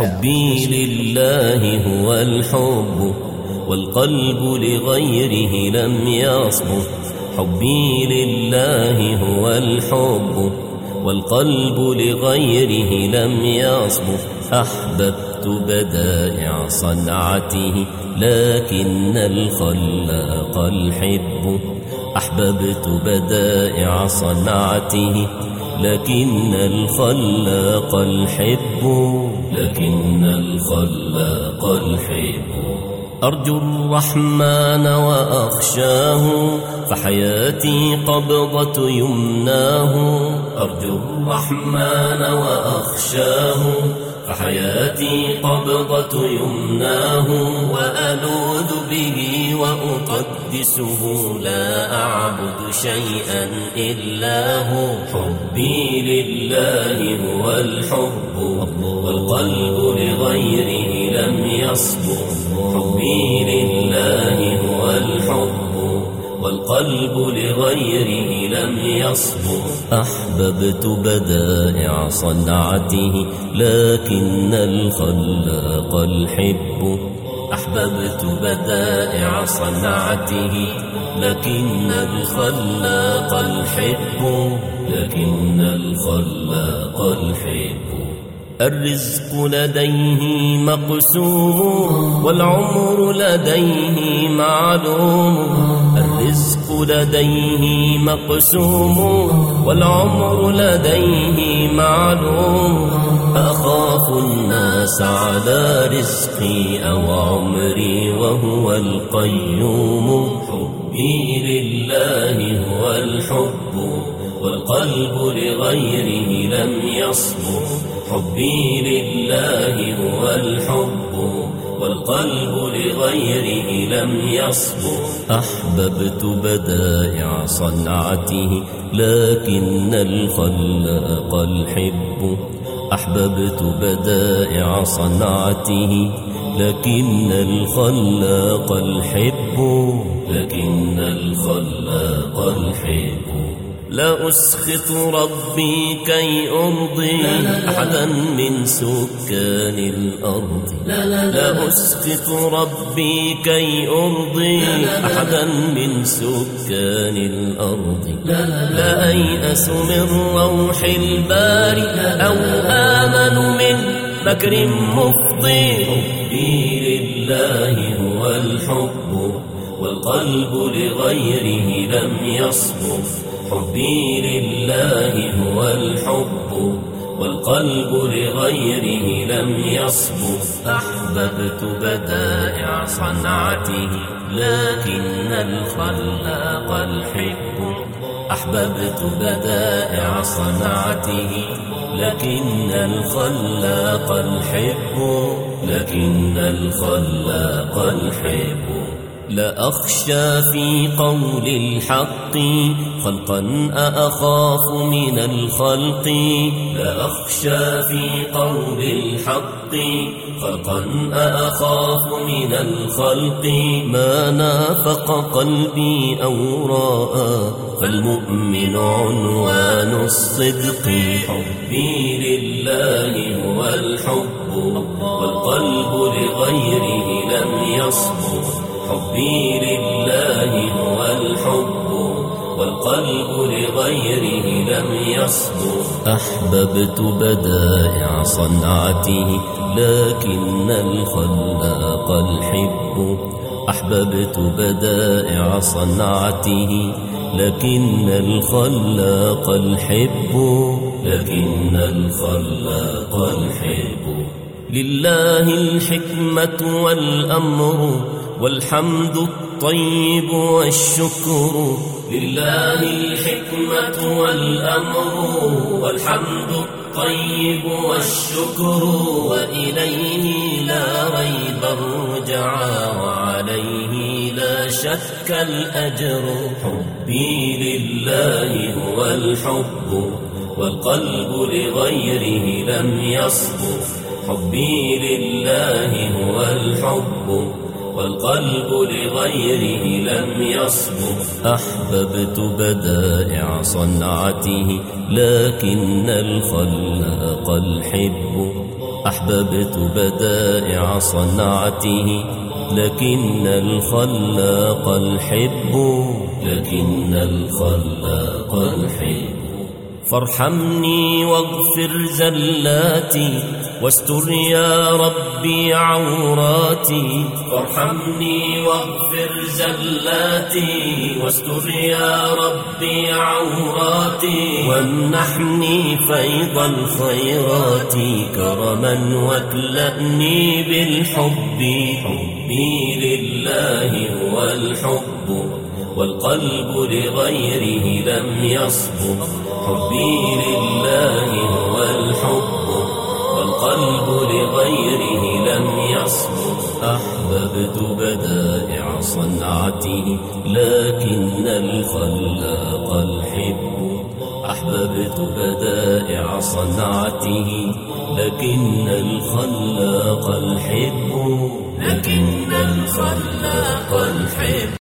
حبي لله هو الحب والقلب لغيره لم يصبر حبي لله هو الحب والقلب لغيره لم يصبر أحببت بدائع صنعته لكن الخلاق الحب. أحببت بدائع صنعته لكن الخلاق الحب لكن الخلاق الحب. أرجو الرحمن وأخشاه فحياتي قبضة يمناه. أرجو الرحمن وأخشاه فحياتي قبضة يمناه وألوذ به وأقدسه لا أعبد شيئا إلا هو. حبي لله هو الحب والقلب لغيره لم يصبر. حبي لله هو الحب والقلب لغيره لم يصبر. أحببت بدائع صنعته لكن الخلاق الحب. أحببت بدائع صنعته لكن الخلاق الحب. لكن الخلاق الحب. الرزق لديه مقسوم والعمر لديه معلوم. الرزق لديه مقسوم والعمر لديه معلوم. أخاف الناس على رزقي أو عمري وهو القيوم. حبي لله هو الحب والقلب لغيره لم يصبر حبي لله هو الحب والقلب لغيره لم يصبر. أحببت بدائع صنعته لكن الخلاق الحب. أحببت بدائع صنعته لكن الخلاق الحب. لكن الخلاق الحب. لا أسخط ربي كي أرضي أحدا من سكان الأرض. لا أسخط ربي كي أرضي أحدا من سكان الأرض. لا أيأس من روح الباري أو آمن من مكر مفضي حبي لله هو الحب والقلب لغيره لم يصبر. حبي لله هو الحب والقلب لغيره لم يصبر. أحببت بدائع صنعته لكن الخلاق الحب. أحببت بدائع صنعته لكن الخلاق الحب. لكن الخلاق الحب. لا أخشى في قول الحق خلقا أأخاف من الخلق. لا أخشى في قول الحق خلقا أأخاف من الخلق. ما نافق قلبي أو راء فالمؤمن عنوان الصدق. حبي لله هو الحب والقلب لغيره لم يصبر حبي لله هو الحب والقلب لغيره لم يصبر. أحببت بدائع صنعته لكن الخلاق الحب. أحببت بدائع صنعته لكن الخلاق الحب. لكن الخلاق الحب. لله الحكمة والأمر والحمد الطيب والشكر لله الحكمة والأمر والحمد الطيب والشكر وإليه لا ريب الرجعى وعليه لا شك الأجر. حبي لله هو الحب والقلب لغيره لم يصبر حبي لله هو الحب والقلب لغيره لم يصبر. أحببت بدائع صنعته لكن الخلاق الحب. أحببت بدائع صنعته لكن الخلاق الحب. لكن الخلاق الحب. فارحمني واغفر زلاتي واستر يا ربي عوراتي. فارحمني واغفر زلاتي واستر يا ربي عوراتي. وامنحني فيض الخيرات كرما واكلأني بالحب. حبي لله هو الحب والقلب لغيره لم يصب. حبي لله هو الحب والقلب لغيره لم يصب أحببت بدائع صنعته لكن الخلاق الحب. أحببت بدائع صنعته لكن الخلاق الحب. لكن الخلاق الحب.